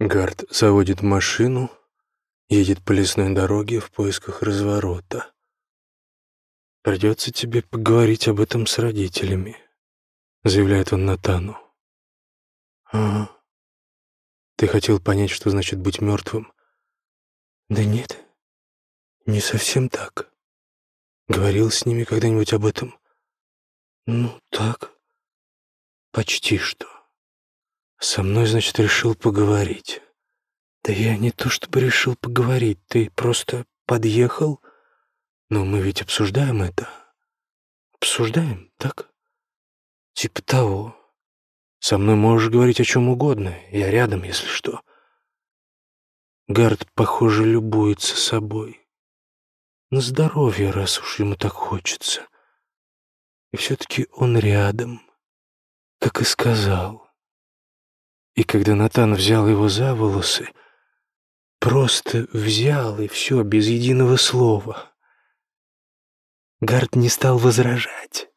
Гард заводит машину, едет по лесной дороге в поисках разворота. «Придется тебе поговорить об этом с родителями», — заявляет он Натану. «Ага. Ты хотел понять, что значит быть мертвым?» «Да нет, не совсем так. Говорил с ними когда-нибудь об этом?» «Ну, так. Почти что. Со мной, значит, решил поговорить. Да я не то чтобы решил поговорить, ты просто подъехал. Но мы ведь обсуждаем это. Обсуждаем, так? Типа того. Со мной можешь говорить о чем угодно. Я рядом, если что. Гард, похоже, любуется собой. На здоровье, раз уж ему так хочется. И все-таки он рядом, как и сказал. И когда Натан взял его за волосы, просто взял и все, без единого слова. Гард не стал возражать.